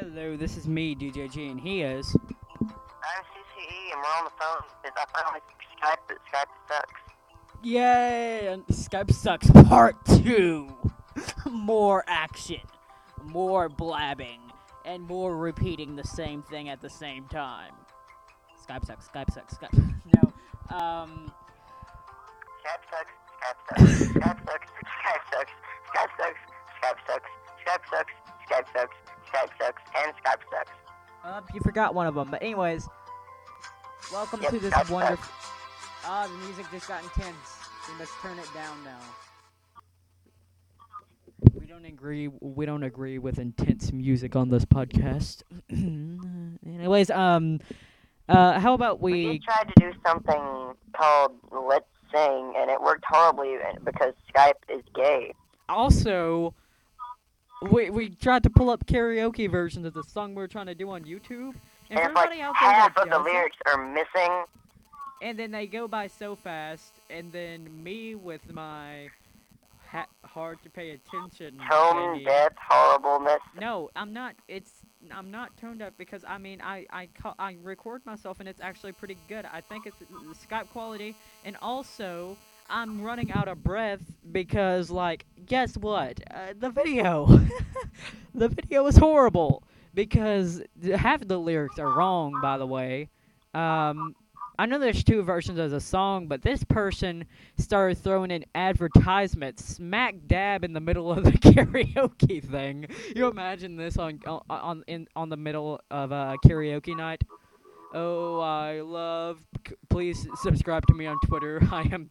Hello, this is me, DJG, and he is. I'm CCE and we're on the phone because I finally Skype that Skype sucks. Yay! And Skype sucks part two. more action, more blabbing, and more repeating the same thing at the same time. Skype sucks. Skype sucks. Skype. No. Um. Forgot one of them, but anyways, welcome Yep, to this wonderful. Ah, the music just got intense. We must turn it down now. We don't agree. We don't agree with intense music on this podcast. anyways, um, uh, how about We we? tried to do something called Let's Sing, and it worked horribly because Skype is gay. Also, we we tried to pull up karaoke versions of the song we are trying to do on YouTube, and And it's like out there half of the does it- lyrics are missing. and then they go by so fast, and then me with my ha- hard to pay attention. Tone deaf horribleness. No, I'm not. It's I'm not toned up because I mean I I I record myself and it's actually pretty good. I think it's the Skype quality, and also I'm running out of breath because like guess what? Uh, the video, the video is horrible because half of the lyrics are wrong. By the way, um. I know there's two versions of the song, but this person started throwing in advertisements smack dab in the middle of the karaoke thing. You imagine this on on on in on the middle of a karaoke night. Oh, I love. Please subscribe to me on Twitter. I am.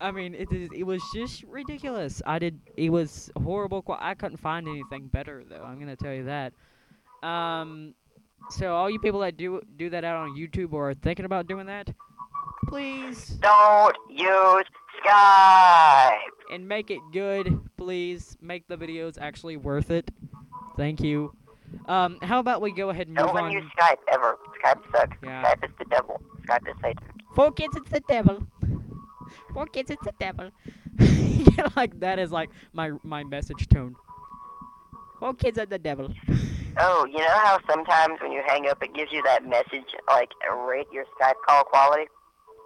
I mean, it is. It was just ridiculous. I did. It was horrible. I couldn't find anything better though. I'm gonna tell you that. Um, so all you people that do do that out on YouTube or are thinking about doing that, please Don't use Skype. and make it good, please. Make the videos actually worth it. Thank you. Um, how about we go ahead and No move one on? use Skype ever. Skype sucks. Yeah. Skype is the devil. Skype is Satan. For kids, it's the devil. Four kids, it's the devil. like that is like my my message tone. Four kids, it's the devil. Oh, you know how sometimes when you hang up, it gives you that message like rate your Skype call quality.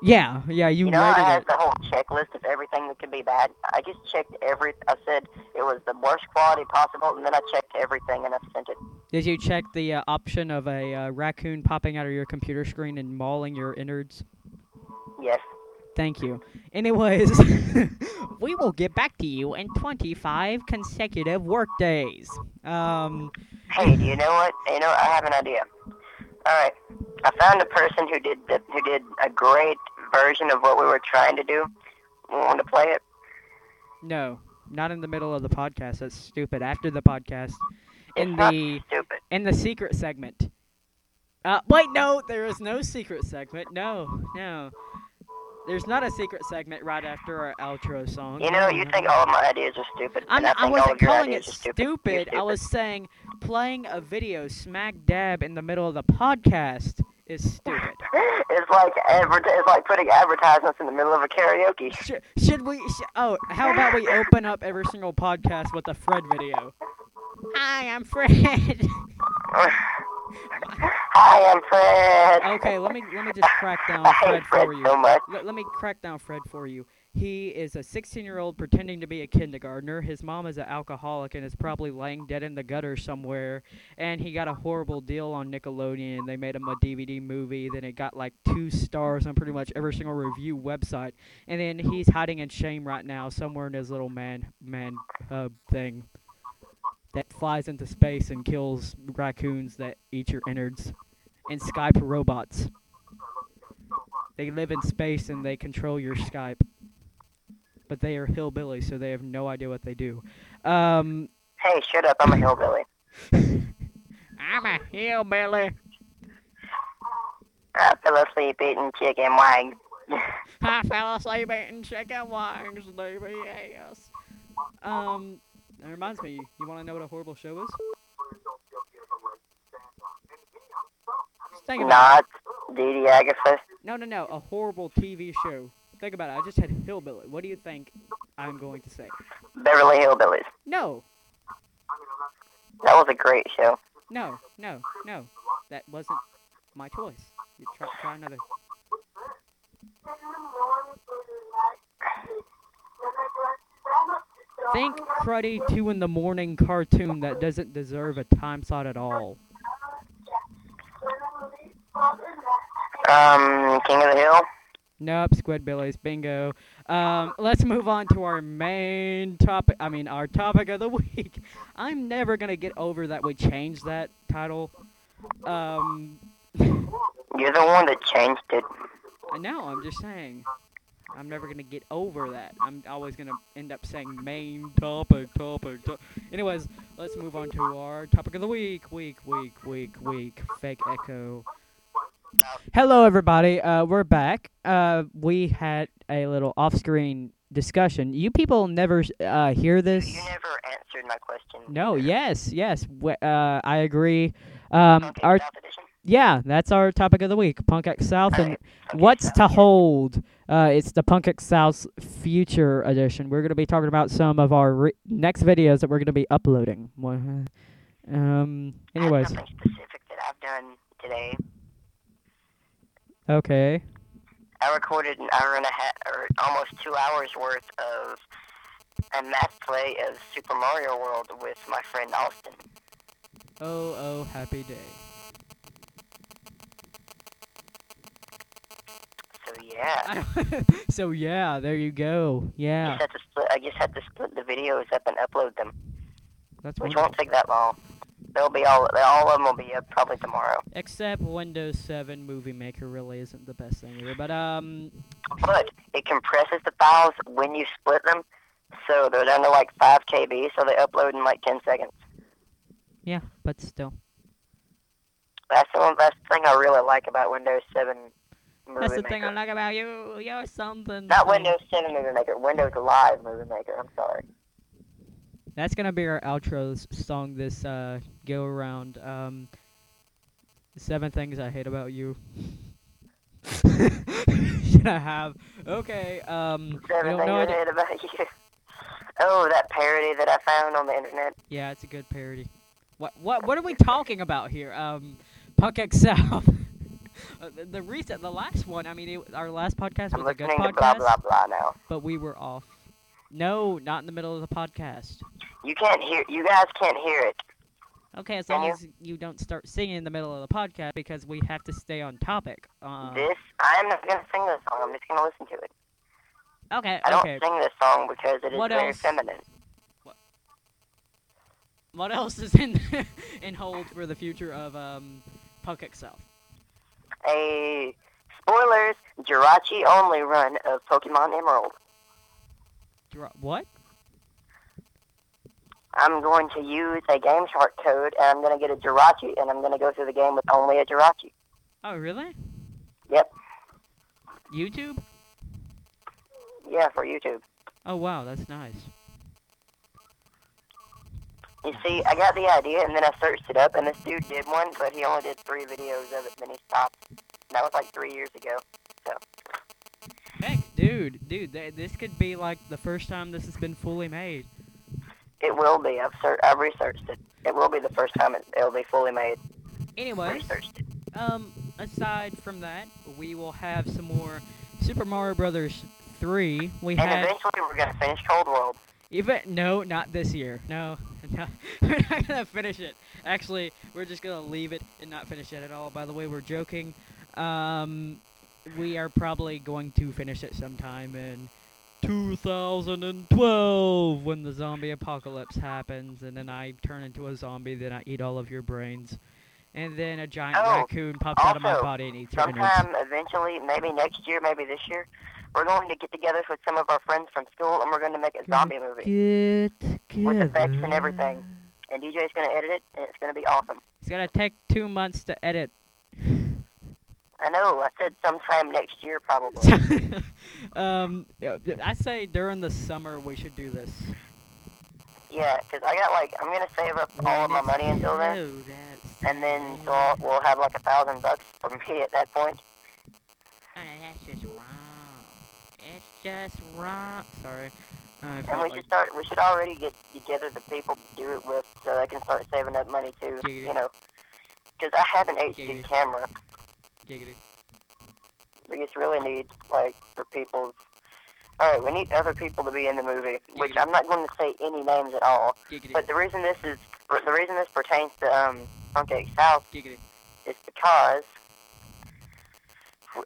Yeah, yeah, you, You know how it rated has it. the whole checklist of everything that could be bad. I just checked every. I said it was the worst quality possible, and then I checked everything and I sent it. Did you check the uh, option of a uh, raccoon popping out of your computer screen and mauling your innards? Yes. Thank you. Anyways, we will get back to you in 25 consecutive workdays. Um, Hey, do you know what? You know. I have an idea. All right, I found a person who did the, who did a great version of what we were trying to do. Want to play it? no, not in the middle of the podcast. That's stupid. After the podcast, in the stupid. in the secret segment. Uh, wait, no, there is no secret segment. No, no. There's not a secret segment right after our outro song. You know, you think all of my ideas are stupid, I'm not, I I wasn't calling it stupid. Stupid. I was saying playing a video smack dab in the middle of the podcast is stupid. it's like adver- It's like putting advertisements in the middle of a karaoke. Should, should we? Sh- oh, how about we open up every single podcast with a Fred video? Hi, I'm Fred. Hi, I'm Fred. okay, let me let me just crack down Fred Fred for you. so much. Let, let me crack down Fred for you. He is a 16-year-old pretending to be a kindergartner. His mom is an alcoholic and is probably laying dead in the gutter somewhere. And he got a horrible deal on Nickelodeon. They made him a DVD movie. Then it got like two stars on pretty much every single review website. And then he's hiding in shame right now somewhere in his little man man uh, thing that flies into space and kills raccoons that eat your innards and Skype robots. They live in space and they control your Skype. But they are hillbillies, so they have no idea what they do. Um, Hey, shut up. I'm a hillbilly. I'm a hillbilly. I fell asleep eating chicken wings. I fell asleep eating chicken wings, baby. Yes. Um, that reminds me. You want to know what a horrible show is? Think about. Not Dee Agatha. No, no, no. A horrible TV show. Think about it. I just had hillbilly. What do you think I'm going to say? Beverly Hillbillies. No. That was a great show. No, no, no. That wasn't my choice. You try, try another. Think cruddy two in the morning cartoon that doesn't deserve a time slot at all. Um, King of the Hill. Nope, Squidbillies, bingo. Um, let's move on to our main topic. I mean, our topic of the week. I'm never gonna get over that we changed that title. Um, You're the one that changed it. no, I'm just saying. I'm never gonna get over that. I'm always gonna end up saying main topic, topic. To- Anyways, let's move on to our topic of the week. Week, week, week, week. Fake echo. Hello, everybody. Uh, we're back. Uh, we had a little off-screen discussion. You people never uh, hear this. You never answered my question. No. Yes. Yes. W- uh, I agree. Um, Okay, our. Yeah, that's our topic of the week. Punk X South and what's to hold. Uh, it's the Punk X South Future Edition. We're gonna be talking about some of our next videos that we're gonna be uploading. Um. Anyways. Specific that I've done today. Okay. I recorded an hour and a half, or almost two hours worth of a math play of Super Mario World with my friend Austin. Oh, oh, happy day. So yeah, so yeah, there you go. I Yeah, just split. I just had to split the videos up and upload them, that's which wonderful. won't take that long. They'll be all. All of them will be up probably tomorrow. Except Windows 7 Movie Maker really isn't the best thing either. But um, But it compresses the files when you split them, so they're down to like 5 KB, so they upload in like 10 seconds. yeah, but still, That's the one. That's the thing I really like about Windows 7 Movie that's the Maker. thing I like about you. You're something. Not thing. Windows 7 Movie Maker. Windows Live Movie Maker. I'm sorry. That's gonna be our outro song this uh go around. Um, seven things I hate about you. Should I have? Okay. Um, I Seven don't things know. I I d- hate about you. Oh, that parody that I found on the internet. Yeah, it's a good parody. What what what are we talking about here? Um, Punk X South. Uh, the, recent, the last one. I mean, it, our last podcast I'm was a good podcast, blah blah blah now. but we were off. No, not in the middle of the podcast. You can't hear. You guys can't hear it. Okay, as long as you don't start singing in the middle of the podcast because we have to stay on topic. Uh, this. I am not gonna sing this song. I'm just gonna listen to it. okay, I don't okay. sing this song because it is What very else? feminine. What else is in in hold for the future of um, Punk South? A spoilers Jirachi only run of Pokemon Emerald. What? I'm going to use a Game Shark code, and I'm going to get a Jirachi, and I'm going to go through the game with only a Jirachi. Oh, really? Yep. YouTube? Yeah, for YouTube. Oh, wow, that's nice. You see, I got the idea, and then I searched it up, and this dude did one, but he only did three videos of it, and then he stopped. That was like three years ago. Heck, dude, dude, th- this could be like the first time this has been fully made. It will be. I've I've researched it. It will be the first time it, it'll be fully made. Anyway, um, aside from that, we will have some more Super Mario Brothers 3. We And had eventually, we're going to finish Cold World. even no, not this year. No, no, we're not gonna finish it. Actually, we're just gonna leave it and not finish it at all. By the way, we're joking. Um, we are probably going to finish it sometime in 2012 when the zombie apocalypse happens, and then I turn into a zombie. Then I eat all of your brains, and then a giant Oh, raccoon pops out of my body and eats your innards. Sometime eventually, maybe next year, maybe this year, we're going to get together with some of our friends from school, and we're going to make a zombie movie. Get With effects and everything. And DJ's going to edit it, and it's going to be awesome. It's gonna take two months to edit. I know. I said sometime next year, probably. um, yeah, I say during the summer we should do this. yeah, because I got like I'm gonna save up all of my money until then, and then so we'll have like a thousand bucks for me at that point. Oh, that's just wrong. Just wrong. Sorry. I And we like should start. We should already get together the people to do it with, so they can start saving up money too. Yeah. You know, because I have an HD Yeah. camera. giggity. We just really need like for people's. All right, we need other people to be in the movie, which I'm not going to say any names at all. Giggity. But the reason this is the reason this pertains to um Funky South giggity. is because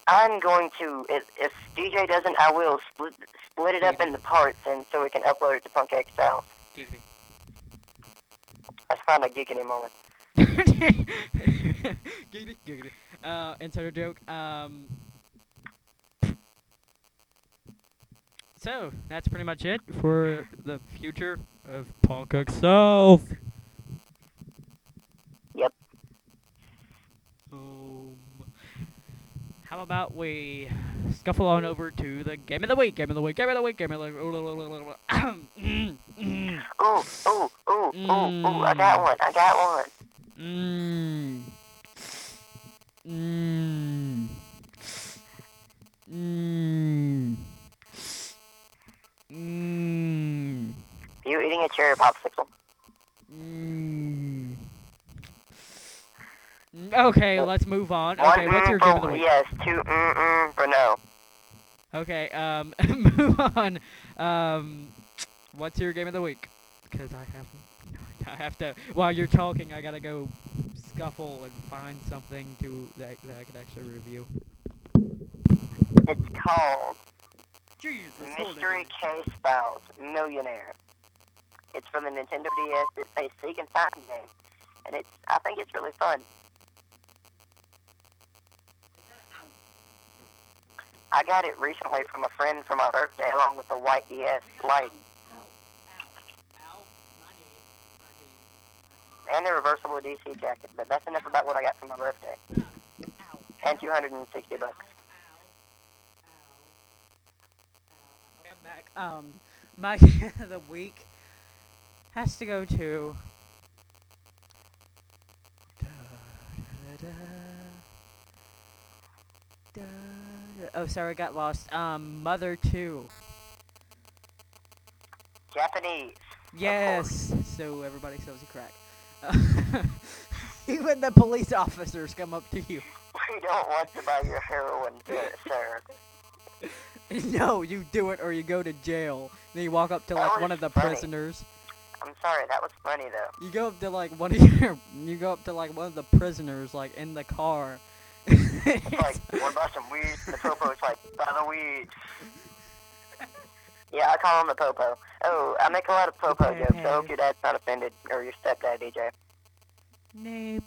I'm going to if, if DJ doesn't, I will split split it up into parts and so we can upload it to Punk X South. Giggity. I found a giggity moment. giggity, giggity. Uh, insider joke. Um. So that's pretty much it for the future of Punk South. Yep. Um, how about we scuffle on over to the game of the week? Game of the week. Game of the week. Game of the week. Ooh, ooh, ooh, ooh, ooh! I got Mm. one. I got one. Mmm. Mmm. Mmm. Mmm. You eating a cherry popsicle? Mmm. Okay, let's move on. One Okay, what's your game of the for week? yes, two mm mm for no. Okay, um, move on. Um, what's your game of the week? Because I have, I have to. While you're talking, I gotta go scuffle and find something to that that I could actually review. It's called Jesus, Mystery Case Files Millionaire. It's from the Nintendo DS. It's a seek and find game, and it's I think it's really fun. I got it recently from a friend for my birthday, along with the white DS Lite and the reversible DC jacket. But that's enough about what I got for my birthday. And 260 bucks. Back. Um, my the week has to go to. Oh, sorry, I got lost. Um, Mother 2. Japanese. Yes. So everybody sells you crack. Even the police officers come up to you. We don't want to buy your heroin, sir. no, you do it or you go to jail. Then you walk up to That like one of the funny. prisoners. I'm sorry, that was funny though. You go up to like one of your. You go up to like one of the prisoners, like in the car. It's like, what about some weed? The popo's like, buy the weed. Yeah, I call him the popo. Oh, I make a lot of popo Okay, jokes. okay. I hope your dad's not offended, or your stepdad, DJ. Nope.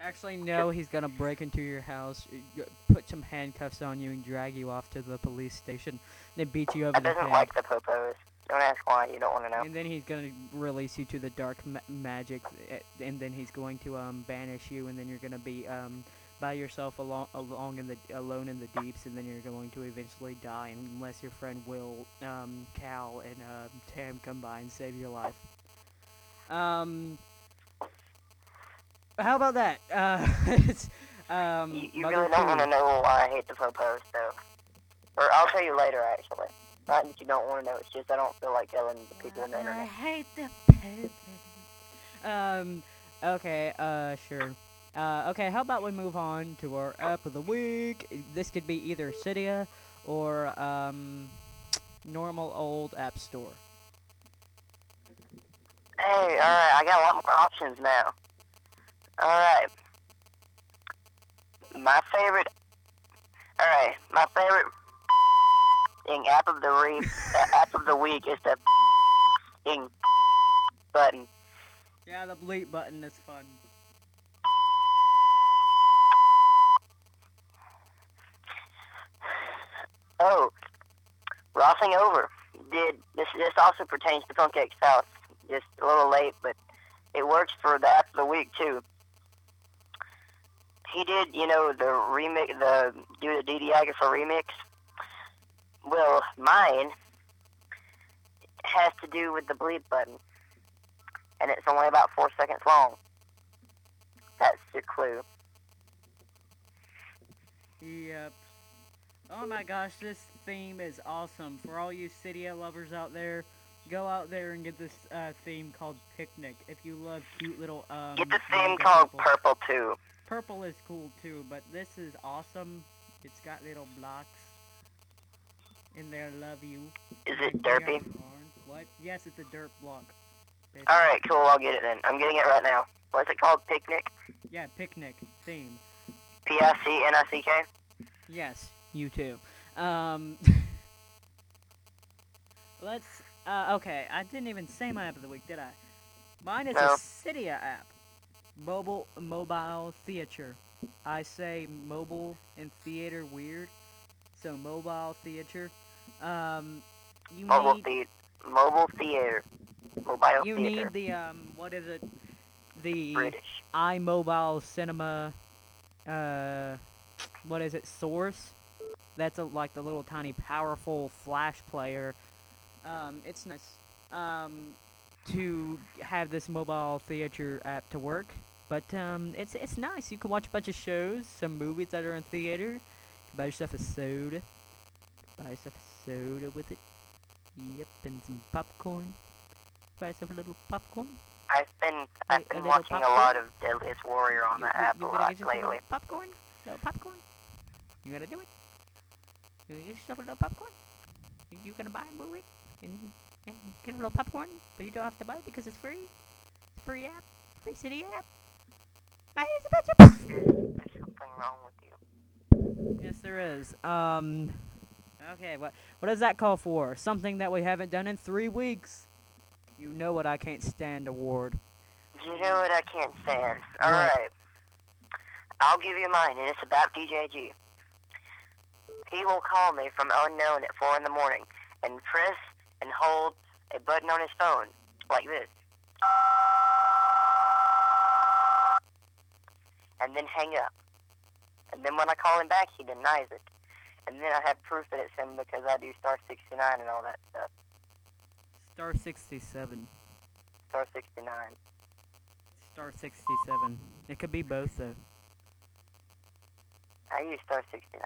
Actually, no. He's gonna break into your house, y- y- put some handcuffs on you, and drag you off to the police station. Then beat you over I the doesn't head. like the popos. Don't ask why. You don't want to know. And then he's gonna release you to the dark ma- magic, eh, and then he's going to um banish you, and then you're gonna be um by yourself along along in the alone in the deeps, and then you're going to eventually die unless your friend Will, um, Cal, and uh, Tam come by and save your life. Um, how about that? Uh, um. You, you really don't want to know why I hate the popos, though. Or I'll tell you later, actually. Not that you don't want to know. It's just I don't feel like telling the people on the internet. I hate the pooping. Um. Okay. Uh. Sure. Uh. Okay. How about we move on to our app of the week? This could be either Cydia or um, normal old App Store. Hey, alright, I got a lot more options now. Alright. My favorite. Alright, my favorite thing app of the re- uh, app of the week is the button. Yeah, the bleep button is fun. Oh, Rossing over. Did this? This also pertains to Punk X South. Just a little late, but it works for the the week too. He did, you know, the remix, the do the Didi Agatha remix. Well, mine has to do with the bleep button, and it's only about four seconds long. That's your clue. Yep. Oh my gosh, this theme is awesome. For all you Cydia lovers out there, go out there and get this uh, theme called Picnic. If you love cute little um. Get the theme called people. Purple too. Purple is cool too, but this is awesome. It's got little blocks in there. Love you. Is it derpy? What? Yes, it's a dirt block. Basically. All right, cool. I'll get it then. I'm getting it right now. What's it called? Picnic. Yeah, picnic theme. P I C N I C K. Yes, you too. Um, let's. Uh, okay, I didn't even say my app of the week, did I? Mine is No. a Cydia app. Mobile mobile theater. I say mobile and theater weird, so mobile theater. Um, you Mobile need theater. Mobile theater. Mobile you theater. need the um what is it? The British. iMobile Cinema, uh, what is it? Source. That's a, like the little tiny powerful flash player. Um, it's nice um, to have this mobile theater app to work, but um, it's it's nice. You can watch a bunch of shows, some movies that are in theater. You can buy yourself a soda. Buy yourself a soda with it. Yep, and some popcorn. Buy yourself a little popcorn. I've been I've a been little watching a lot of Deadliest Warrior on You- the you- app you a lot a lately. popcorn? Little popcorn? You gotta do it. You gotta get yourself a little popcorn. You, you gonna buy a movie and, and get a little popcorn, but you don't have to buy it because it's free. It's a free app. Free Cydia app. My here's a bunch of There's something wrong with you. Yes, there is. Um. Okay, what what does that call for? Something that we haven't done in three weeks. You know what I can't stand award. You know what I can't stand. What? Alright. I'll give you mine, and it's about DJG. He will call me from unknown at 4 in the morning and press and hold a button on his phone, like this. And then hang up. And then when I call him back, he denies it. And then I have proof that it's him because I do star 69 and all that stuff. Star sixty seven. Star 69. Star sixty seven. It could be both though. I use star 69.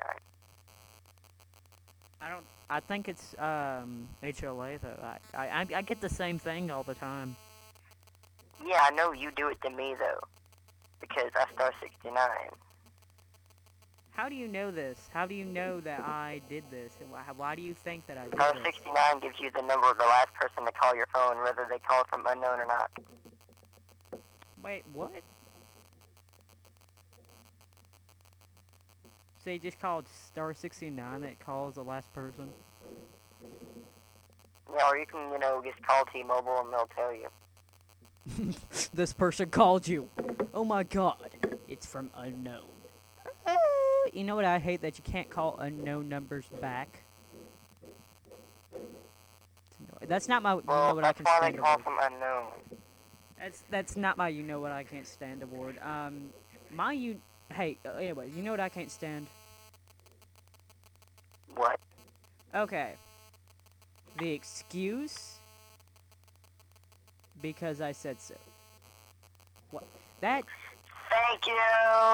I don't. I think it's um HLA though. I, I I get the same thing all the time. Yeah, I know you do it to me though, because I star 69. How do you know this? How do you know that I did this? And Why, why do you think that I did Star 69 gives you the number of the last person to call your phone, whether they called from unknown or not. Wait, what? You just called star sixty nine that calls the last person? Yeah, or you can, you know, just call T-Mobile and they'll tell you. this person called you. Oh my god, it's from unknown. Uh, you know what I hate that you can't call unknown numbers back. That's not my. You know Well, what I can why stand they call from unknown. That's that's not my. You know what I can't stand award. Um, my you. Hey, uh, anyway, you know what I can't stand. What? Okay. The excuse because I said so. What? That Thank you!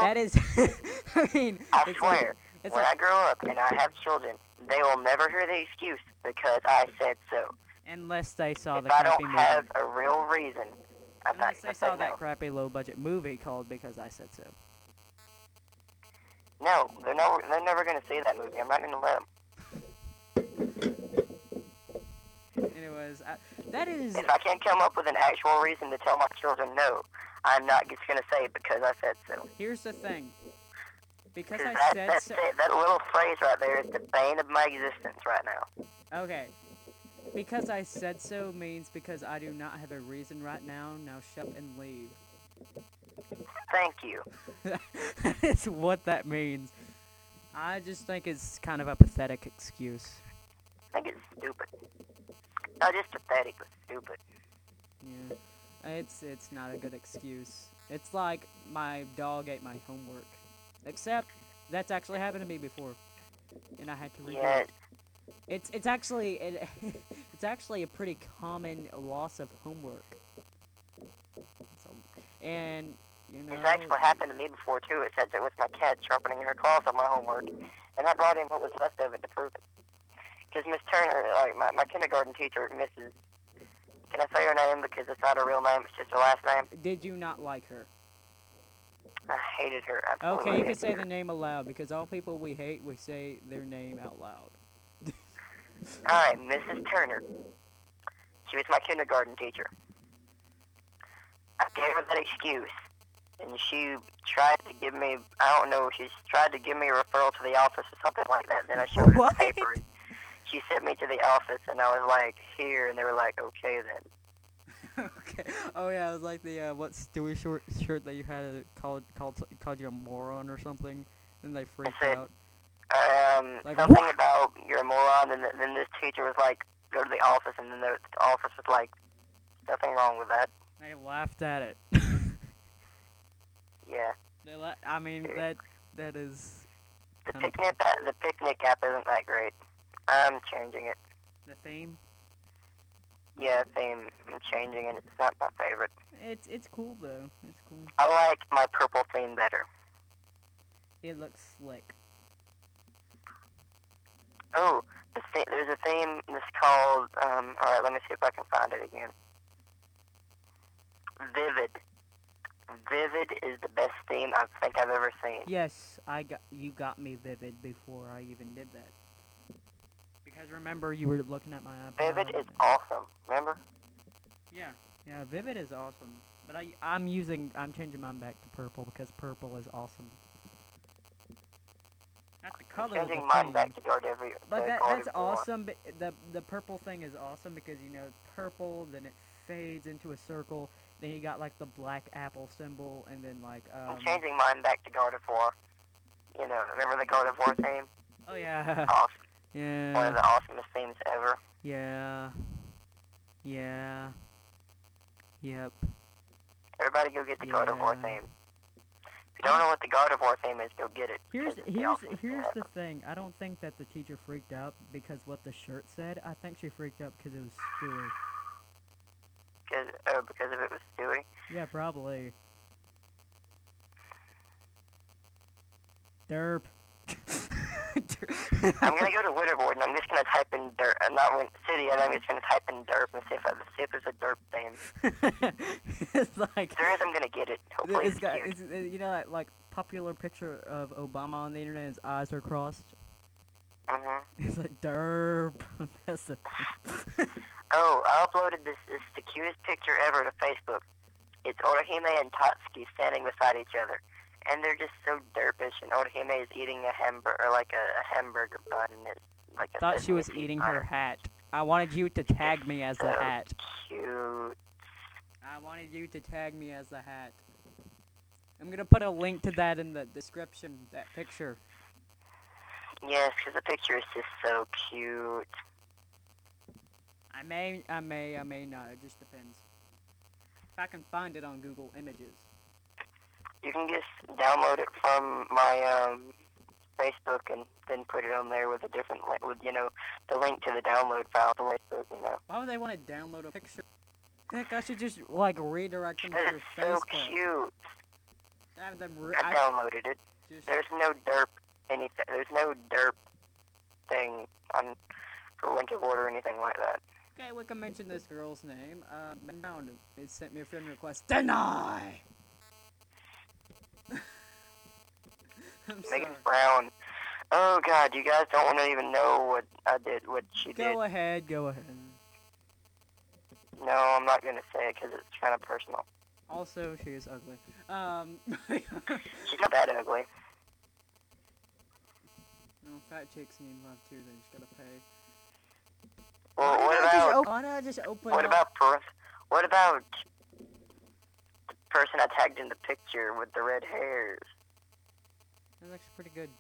that is. I mean, I swear, Like, when like, I grow up and I have children, they will never hear the excuse because I said so. unless they saw if the I crappy don't movie. have a real reason, I'm not Unless they saw that no. crappy low budget movie called Because I Said So. No, they're never, they're never going to see that movie. I'm not going to let them. Anyways, I, that is. If I can't come up with an actual reason to tell my children no, I'm not just going to say because I said so. Here's the thing. Because I that, said that, so. that, that little phrase right there is the bane of my existence right now. Okay. Because I said so means because I do not have a reason right now. Now shut and leave. Thank you. That's what that means. I just think it's kind of a pathetic excuse. I think it's stupid. Not just pathetic, but stupid. Yeah. It's it's not a good excuse. It's like my dog ate my homework. Except that's actually happened to me before. And I had to redo Yeah, it. It's it's actually it, it's actually a pretty common loss of homework. So, and Actually happened to me before too. It says it was my cat sharpening her claws on my homework, and I brought in what was left of it to prove it. Because Miss Turner, like my, my kindergarten teacher, Mrs. Can I say her name because it's not her real name? It's just her last name. Did you not like her? I hated her. Absolutely Okay, you can say the name aloud because all people we hate, we say their name out loud. All right, Mrs. Turner. She was my kindergarten teacher. I gave her that excuse, and she tried to give me, I don't know, she tried to give me a referral to the office or something like that. Then I showed her the paper. and She sent me to the office, and I was like, here, and they were like, okay then. okay. Oh yeah, it was like the uh, what Stewie short shirt that you had uh, called called called you a moron or something. Then they freaked said- out. Um, Like, something what? about you're a moron, and th- then this teacher was like, go to the office, and then the the office was like, nothing wrong with that. They laughed at it. Yeah. la- I mean that that is The picnic, app- the picnic app isn't that great. I'm changing it. the theme. Yeah, theme. I'm changing it. It's not my favorite. It's it's cool though. It's cool. I like my purple theme better. It looks slick. Oh, the th- there's a theme that's called. Um, all right, let me see if I can find it again. Vivid. Vivid is the best theme I think I've ever seen. Yes, I got you got me vivid before I even did that. Because remember you were looking at my iPad. Vivid is awesome. Remember? Yeah. Yeah, vivid is awesome. But I I'm using I'm changing mine back to purple because purple is awesome. Not the I'm color of the changing mine back to Gardevoir. But that, that's awesome. But the the purple thing is awesome because you know purple, then it fades into a circle. Then you got like the black apple symbol, and then like um. I'm changing mine back to Gardevoir. You know, remember the Gardevoir theme? Oh yeah, Awesome. Yeah. One of the awesomest themes ever. yeah, yeah. Yep. Everybody go get the Gardevoir Yeah. theme. If you don't know what the Gardevoir theme is, go get it. Here's here's here's thing the thing. I don't think that the teacher freaked out because what the shirt said. I think she freaked out because it was Stewie. Because, oh, because of it was Stewie. Yeah, probably. Derp. I'm gonna go to Winterboard and I'm just gonna type in dirt. I'm not in Cydia, and I'm just gonna type in derp and see if I, see if there's a derp thing. it's like If there is, I'm gonna get it. Hopefully, it's it's, got it's, you know that like popular picture of Obama on the internet. His eyes are crossed. Mhm. It's like derp. That's the Oh, I uploaded this. Is the cutest picture ever to Facebook. It's Orihime and Tatsuki standing beside each other, and they're just so derpish. And Orihime is eating a hamburger, or like a, a hamburger bun. And it's like a thought she was eating bun. her hat. I wanted you to tag me as the so hat. Cute. I wanted you to tag me as the hat. I'm gonna put a link to that in the description. That picture. Yes, because the picture is just so cute. I may, I may, I may not. It just depends. If I can find it on Google Images. You can just download it from my um, Facebook and then put it on there with a different link, with you know the link to the download file to Facebook. You know, Why would they want to download a picture? Heck, I should just like redirect them to their it's so Facebook. cute. Have them re- I I downloaded it. just There's no derp anything. There's no derp thing on for Winterboard or anything like that. Okay. We can mention this girl's name. Uh. It sent me a friend request. Deny. Megan Brown. Oh God, you guys don't want to even know what I did, what she did. Go ahead. Go ahead. No, I'm not gonna say it because it's kind of personal. Also, she is ugly. Um, She's not that ugly. no, fat chicks need love too. They just gotta pay. Well, Why what not just about op- why not just open what up? about per- what about the person I tagged in the picture with the red hairs? That looks pretty good.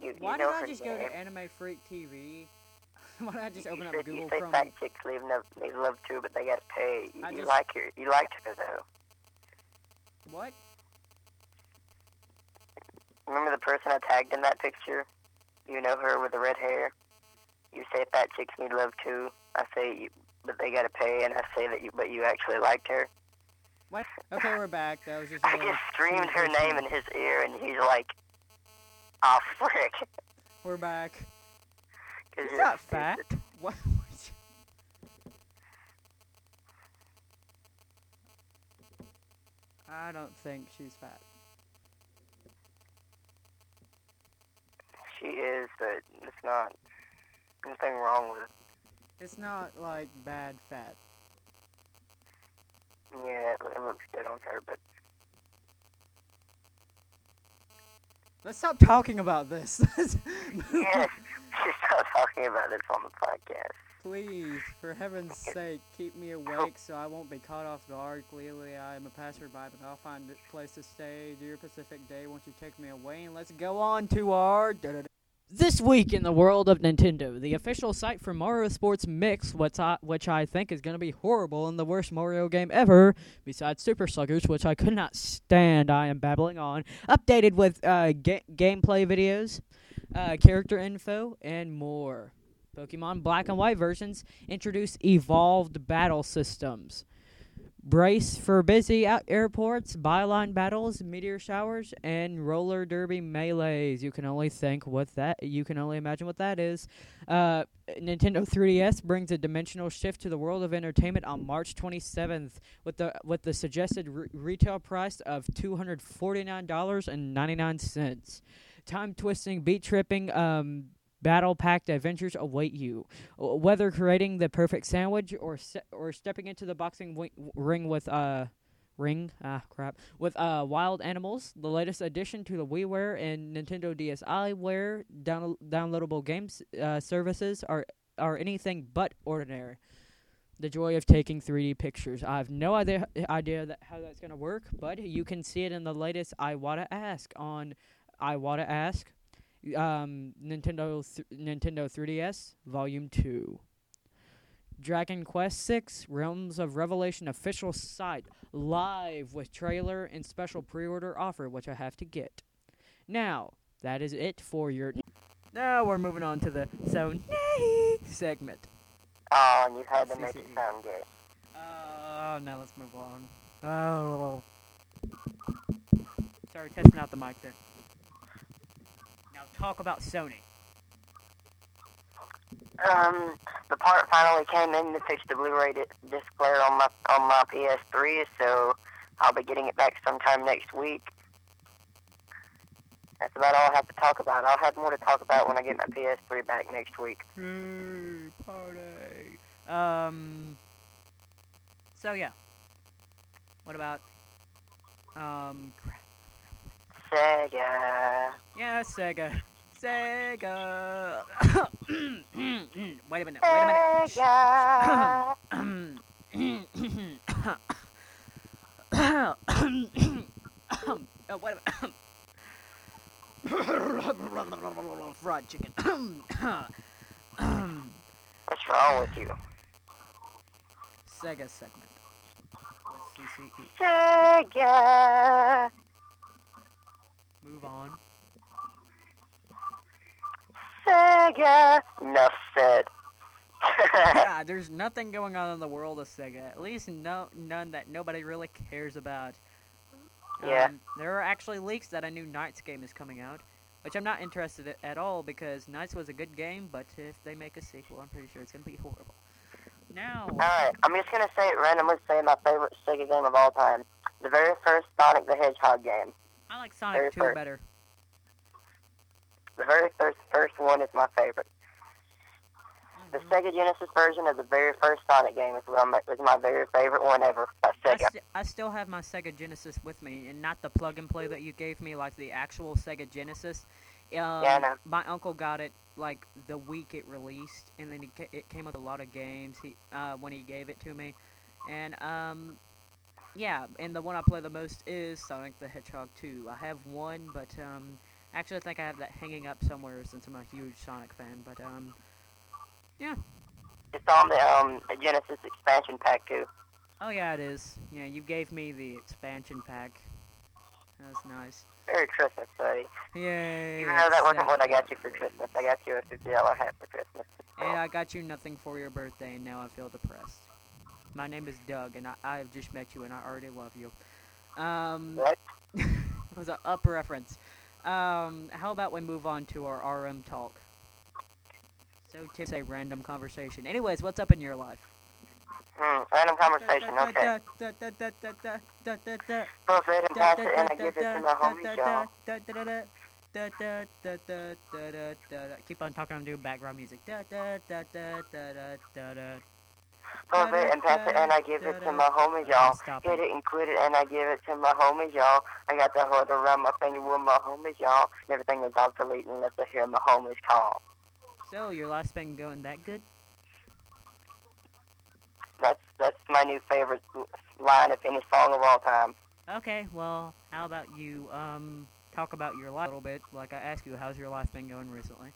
You, you Why know did I just name. go to Anime Freak TV? Why did I just You open up Google you say Chrome? fat chicks leave no, need love too, but they gotta pay. You, you just- like her. You liked her though. What? Remember the person I tagged in that picture? You know her with the red hair. You say fat chicks need love too. I say, but they gotta pay, and I say that you, but you actually liked her. What? Okay, we're back. That was just. a I just screamed her name in his ear, and he's like, "Oh frick!" We're back. He's it's not fat. What? I don't think she's fat. She is, but it's not nothing wrong with it. It's not like bad fat. Yeah, it looks good on her, but Let's stop talking about this. yes, not talking about this on the podcast. Please, for heaven's sake, keep me oh. awake so I won't be caught off guard. Clearly, I am a passerby, but I'll find a place to stay. Dear Pacific Day, won't you take me away? And let's go on to our. This week in the world of Nintendo, the official site for Mario Sports Mix, which I, which I think is going to be horrible and the worst Mario game ever, besides Super Sluggers, which I could not stand. I am babbling on. Updated with uh, ga- gameplay videos, uh, character info, and more. Pokemon Black and White versions introduce evolved battle systems. Brace for busy airports, byline battles, meteor showers, and roller derby melees. You can only think what that. You can only imagine what that is. Uh, Nintendo 3DS brings a dimensional shift to the world of entertainment on March 27th, with the with the suggested re- retail price of two hundred forty nine dollars and ninety nine cents. Time twisting, beat tripping, um, battle packed adventures await you. Whether creating the perfect sandwich or se- or stepping into the boxing wi- ring with uh ring ah crap with uh wild animals, the latest addition to the WiiWare and Nintendo DSiWare down- downloadable games uh, services are are anything but ordinary. The joy of taking 3D pictures. I have no idea idea that how that's gonna work, but you can see it in the latest Iwata Ask on Iwata Ask um, Nintendo th- Nintendo 3DS Volume 2. Dragon Quest VI Realms of Revelation official site live with trailer and special pre-order offer which I have to get. Now, that is it for your Now we're moving on to the so nay segment. Oh, and you had to make it sound good. Oh, now let's move on. Oh. Sorry, testing out the mic there. Talk about Sony. Um, the part finally came in to fix the Blu-ray di- disc player on my on my PS3, so I'll be getting it back sometime next week. That's about all I have to talk about. I'll have more to talk about when I get my PS3 back next week. Party. Um. So yeah. What about? Um. Sega. Yeah, Sega. Sega. wait a minute. Wait a minute. Oh, wait a minute. Fried chicken. What's wrong with you? Sega segment. Sega. Move on. Sega. Enough said. yeah, there's nothing going on in the world of Sega. At least no none that nobody really cares about. Yeah. Um, there are actually leaks that a new NiGHTS game is coming out, which I'm not interested at all because NiGHTS was a good game, but if they make a sequel, I'm pretty sure it's gonna be horrible. Now, Alright, I'm just gonna say it randomly say my favorite Sega game of all time. The very first Sonic the Hedgehog game. I like Sonic very 2 first. better. The very first first one is my favorite. The Mhm. Sega Genesis version of the very first Sonic game is, I'm, is my very favorite one ever by I, st- I still have my Sega Genesis with me, and not the plug and play that you gave me, like the actual Sega Genesis. Um, Yeah, I know. My uncle got it like the week it released, and then he ca- it came with a lot of games. He uh, when he gave it to me, and um, yeah, and the one I play the most is Sonic the Hedgehog 2. I have one, but um, actually I think I have that hanging up somewhere since I'm a huge Sonic fan. But um, yeah. It's on the um Genesis expansion pack too. oh yeah, it is. Yeah, you gave me the expansion pack. That's nice. Merry Christmas, buddy. Yay! Even though that wasn't what I got you for Christmas. I got you a fifty dollar hat for Christmas. And I got you nothing for your birthday, and now I feel depressed. My name is Doug, and I, I have just met you, and I already love you. Um, What? it was an up reference. Um, how about we move on to our RM talk? So to say random conversation. Anyways, what's up in your life? Hmm, random conversation, okay. Both and pass it, and I give it to my homies, y'all. Keep on talking and do background music. Both red and pass it, and I give it to my homies, y'all. Hit it. it and quit it, and I give it to my homies, y'all. I got the hood around my finger with my homies, y'all. And everything is obsolete unless I hear my homies call. So your life's been going that good? That's that's my new favorite line of any song of all time. Okay, well, how about you um talk about your life a little bit? Like I asked you, how's your life been going recently?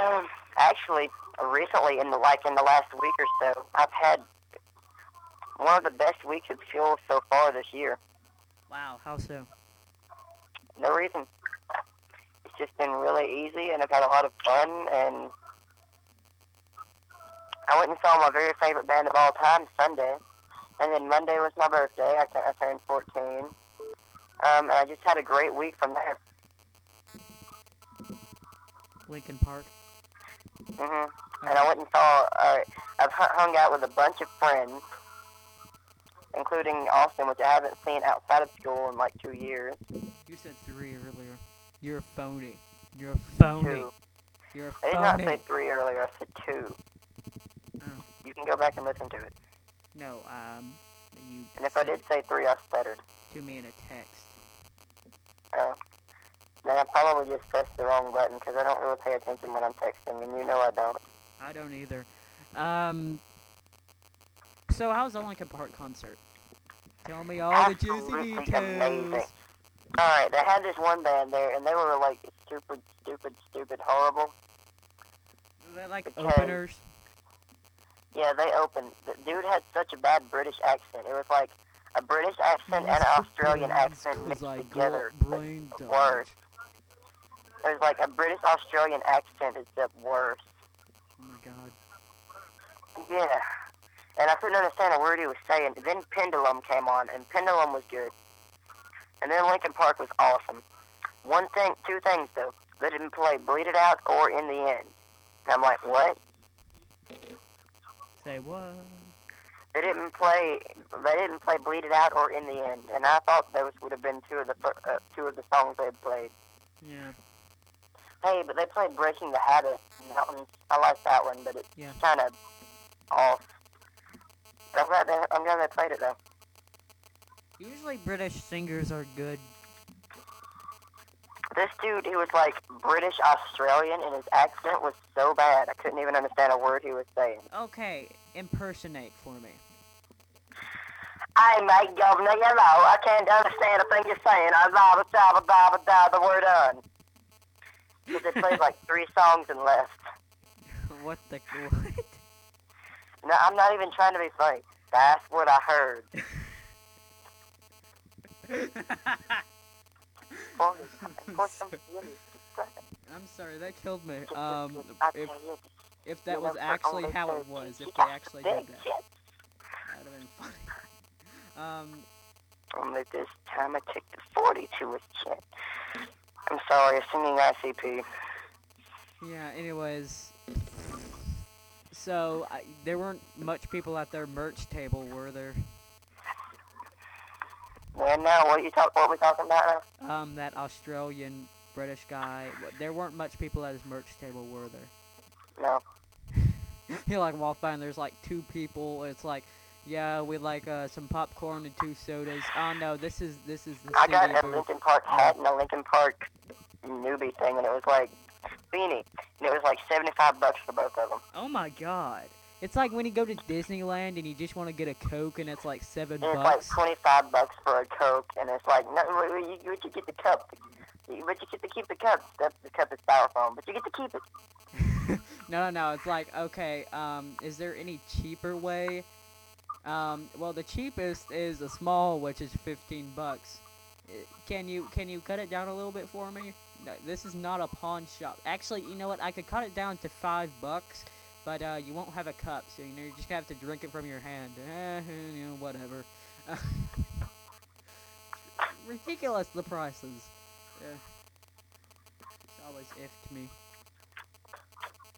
Um, actually, recently, in the like in the last week or so, I've had one of the best weeks of fuel so far this year. Wow, how so? No reason. It's just been really easy, and I've had a lot of fun. And I went and saw my very favorite band of all time Sunday, and then Monday was my birthday. I, I turned 14. Um, and I just had a great week from there. Linkin Park. Hmm And I went and saw. Uh, I've hung out with a bunch of friends, including Austin, which I haven't seen outside of school in like two years. You said three earlier. You're a phony. You're a phony. Two. You're a I did not say three earlier. I said two. Oh. You can go back and listen to it. No, um, you And if I did say three, I stuttered. to me in a text. Uh, then I probably just pressed the wrong button because I don't really pay attention when I'm texting, and you know I don't. I don't either. Um, so how's the Linkin Park concert? Tell me all the juicy details. amazing. All right, they had this one band there, and they were like stupid, stupid, stupid, horrible. Were they like Okay. openers? Yeah, they opened. The dude had such a bad British accent. It was like a British accent and an Australian accent mixed together. brain Worse. It was like a British Australian accent except worse. Oh my god. Yeah. And I couldn't understand a word he was saying. Then Pendulum came on, and Pendulum was good. And then Linkin Park was awesome. One thing, two things though. They didn't play Bleed It Out or In the End. And I'm like, what? Say what? They didn't play. They didn't play Bleed It Out or In the End. And I thought those would have been two of the uh, two of the songs they had played. Yeah. Hey, but they played Breaking the Habit. I like that one, but it's Yeah. kind of off. I'm glad they. I'm glad they played it though. Usually British singers are good. This dude, he was like British Australian, and his accent was so bad I couldn't even understand a word he was saying. Okay, impersonate for me. Hey, mate, governor, know, I can't understand a thing you're saying. I blah, blah, blah, blah, blah, the word on. Because they played like three songs and left. what the what? No, I'm not even trying to be funny. That's what I heard. For, for some I'm sorry, that killed me. Um, if if that was actually how it was, if they actually did that, that'd have been funny. Um, Only this time I took the 40 to his chin. I'm sorry, singing ICP. yeah. Anyways, so I, there weren't much people at their merch table, were there? And now, what you talk? What we talking about now? Um, that Australian British guy. There weren't much people at his merch table, were there? No. he like walked by and there's like two people. It's like, yeah, we like uh, some popcorn and two sodas. Oh no, this is this is the I got a booth. Linkin Park hat and a Linkin Park newbie thing, and it was like beanie, and it was like 75 bucks for both of them. Oh my god. It's like when you go to Disneyland and you just want to get a Coke and it's like seven And it's like bucks. 25 bucks for a Coke, and it's like, no, you, you, you get the cup. But you get to keep the cup. The, the cup is styrofoam, but you get to keep it. no, no, no. It's like, okay, um, is there any cheaper way? Um, well, the cheapest is a small, which is 15 bucks. Can you can you cut it down a little bit for me? This is not a pawn shop. Actually, you know what? I could cut it down to five bucks, but uh, you won't have a cup, so you know you're just gonna have to drink it from your hand. Eh, you know, whatever. ridiculous the prices. Yeah. It's always if to me.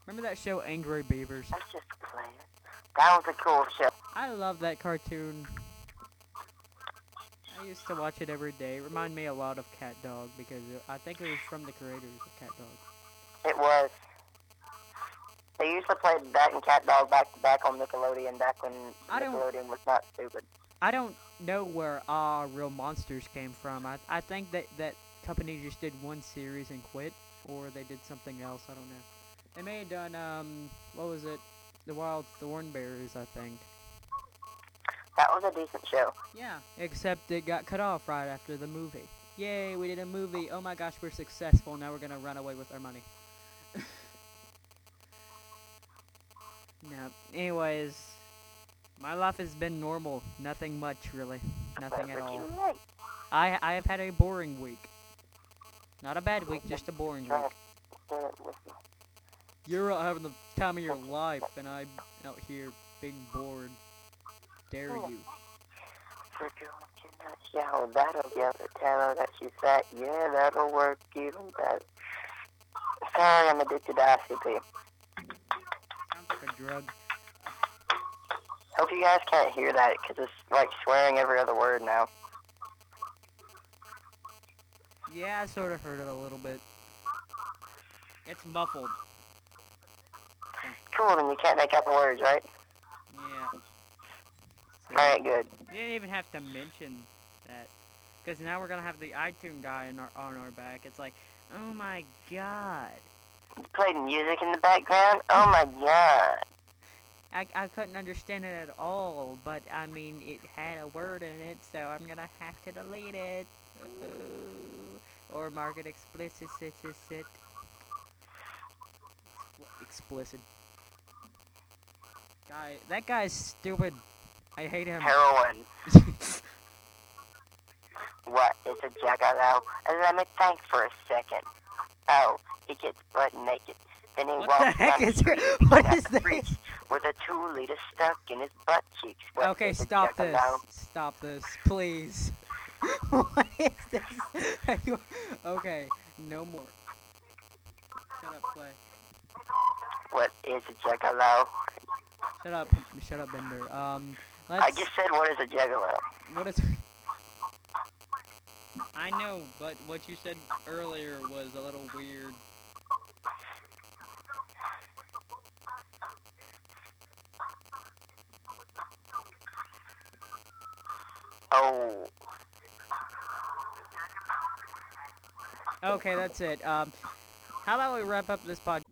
Remember that show Angry Beavers? That's just. That was a cool show. I love that cartoon. I used to watch it every day. It reminded me a lot of CatDog because it, I think it was from the creators of CatDog. It was. They used to play Bat and CatDog back to back on Nickelodeon back when I Nickelodeon was not stupid. I don't know where Ah Real Monsters came from. I I think that that company just did one series and quit, or they did something else. I don't know. They may have done um what was it, The Wild Thornberrys, I think. That was a decent show. Yeah. Except it got cut off right after the movie. Yay, we did a movie. Oh my gosh, we're successful. Now we're gonna run away with our money. no. Anyways, my life has been normal. Nothing much really. Nothing at all. I I have had a boring week. Not a bad week, just a boring week. to share it with me. You're out having the time of your life, and I'm out here being bored. Dare hmm. you? For doing nuts. Yeah, that'll get her. Tell her that she's fat. Yeah, that'll work even better. Sorry, I'm addicted to ICP. Sounds a drug. Hope you guys can't hear that because it's like swearing every other word now. Yeah, I sort of heard it a little bit. It's muffled. Cool, then you can't make out the words, right? Yeah. Alright, good. You didn't even have to mention that. Because now we're going to have the iTunes guy in our, on our back. It's like, oh my god. Played music in the background? Oh my god. I, I couldn't understand it at all, but I mean, it had a word in it, so I'm going to have to delete it. Ooh. Or mark it explicit. sit, sit, sit. Explicit. Guy, that guy's stupid. I hate him. Heroin. What? It's a juggalo? Let me think for a second. Oh, he gets butt naked. Then he What walks the heck is street what like this? With a two liter stuck in his butt cheeks. What Okay, stop this. Stop this, please. what is this? Okay, no more. Shut up, Clay. What is a juggalo? Shut up. Shut up, Bender. Um, let's. I just said what is a juggalo. What is? I know, but what you said earlier was a little weird. Oh, Okay, that's it. Um, how about we wrap up this podcast?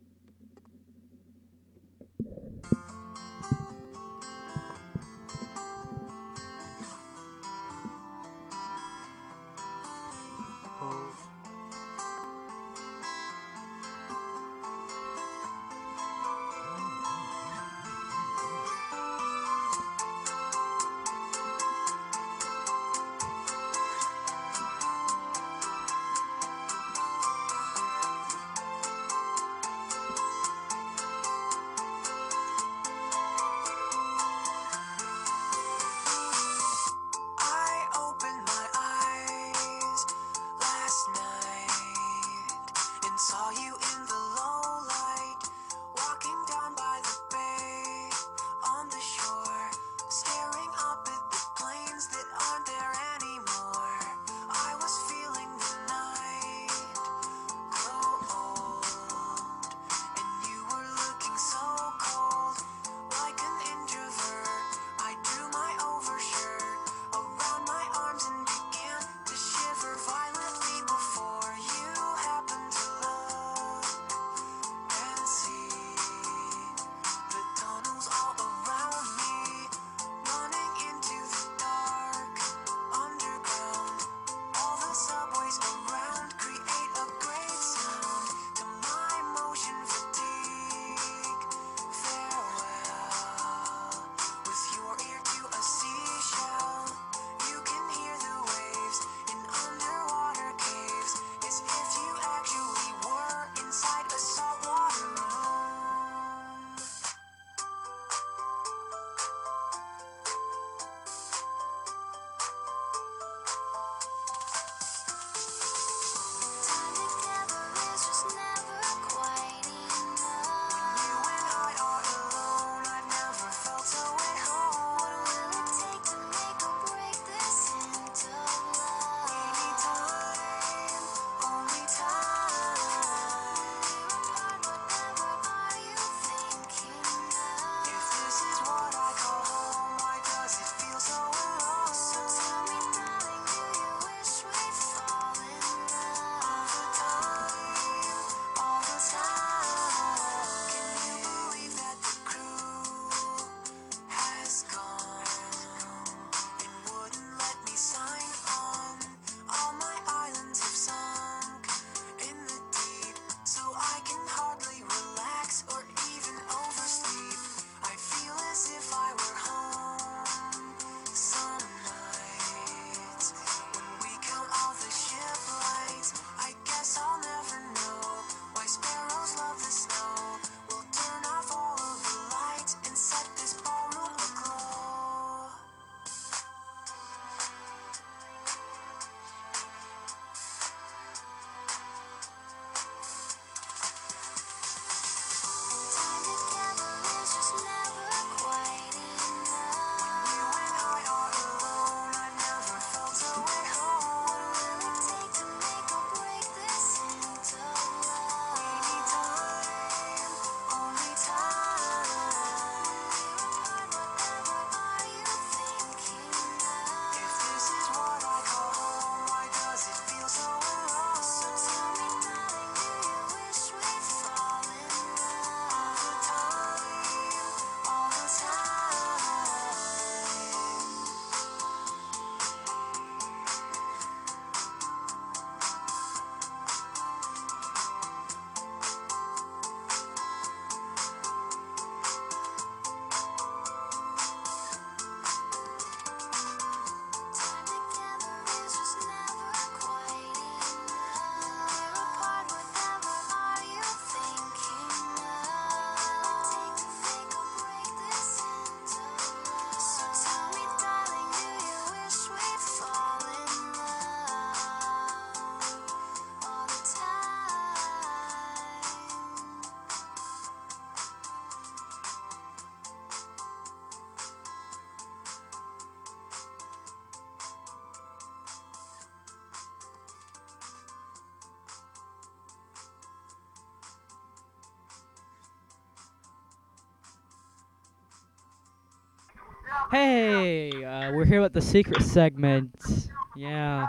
Hey, uh, we're here with the secret segment. Yeah.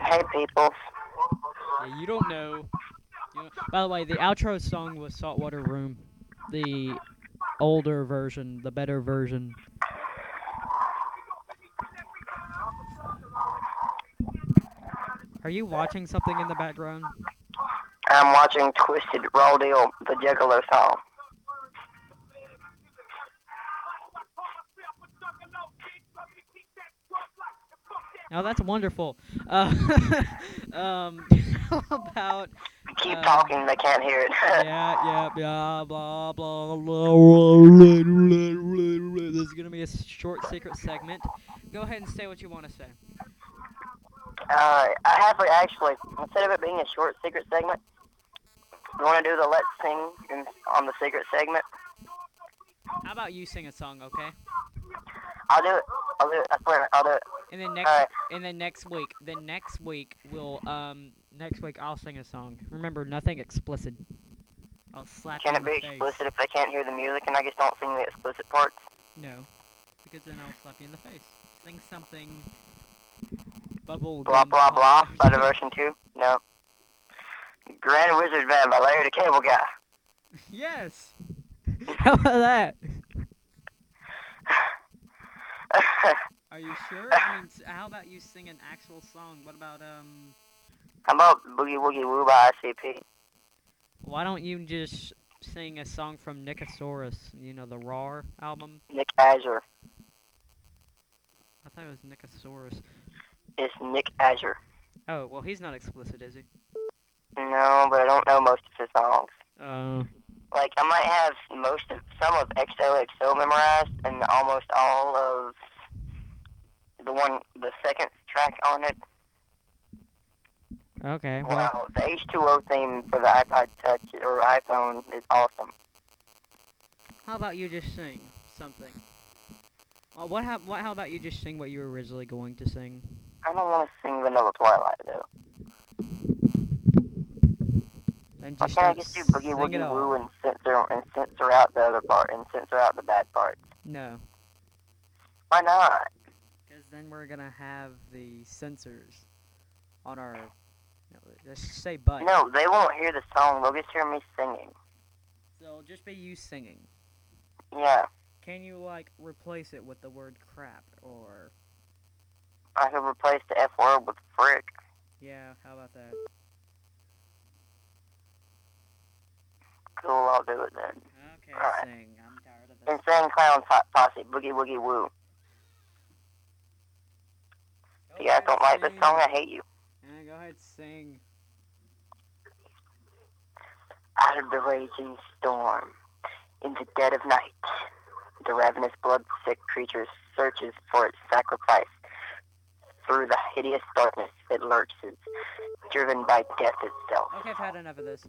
Hey, people. yeah you don't know. You know. By the way, the outro song was Saltwater Room, the older version, the better version. Are you watching something in the background? I'm watching Twiztid Raw Deal, the Juggalo song. Oh, that's wonderful. Uh, um, about Keep Uh, talking, they can't hear it. yeah, yeah, yeah, blah, blah, blah. This is gonna be a short secret segment. Go ahead and say what you want to say. Uh, I have actually, instead of it being a short secret segment, you want to do the Let's Sing in, on the secret segment? How about you sing a song, okay? I'll do it. I'll do it. I swear, I'll do it. And then next, Alright. and then next week, then next week we'll um next week I'll sing a song. Remember, nothing explicit. I'll slap Can it be the face. explicit if they can't hear the music and I just don't sing the explicit parts? No, because then I'll slap you in the face. Sing something. Bubble. Blah blah blah by the version 2? No. Grand Wizard Band by Larry the Cable Guy. yes. How about that? Are you sure? I mean, how about you sing an actual song? What about um? How about Boogie Woogie Woo by ICP? Why don't you just sing a song from Nicosaurus? You know the Roar album. Nickasaur. I thought it was Nicosaurus. It's Nick Azure. Oh well, he's not explicit, is he? No, but I don't know most of his songs. Uh. Like I might have most of some of XOXO memorized and almost all of the one the second track on it. Okay. Well, Wow, the H2O theme for the iPod Touch or iPhone is awesome. how about you just sing something? Uh, what how what how about you just sing what you were originally going to sing? I don't want to sing Vanilla Twilight though. And Why can't I don't just do Boogie sing it Woogie all. Woo and censor and censor out the other part and censor out the bad parts? No, Why not? Then we're gonna have the censors on our. No, let's just say but. No, they won't hear the song. They'll just hear me singing. So it'll just be you singing. Yeah, Can you like replace it with the word crap or I could replace the F word with frick. yeah? How about that? Cool, I'll do it then. Okay, Alright. sing. I'm tired of this. Insane Clown Posse, Boogie Woogie Woo. You guys don't like this song, I hate you. Yeah, go ahead, sing. Out of the raging storm, in the dead of night, the ravenous blood-sick creature searches for its sacrifice. Through the hideous darkness it lurches, driven by death itself. Okay, I've had enough of this.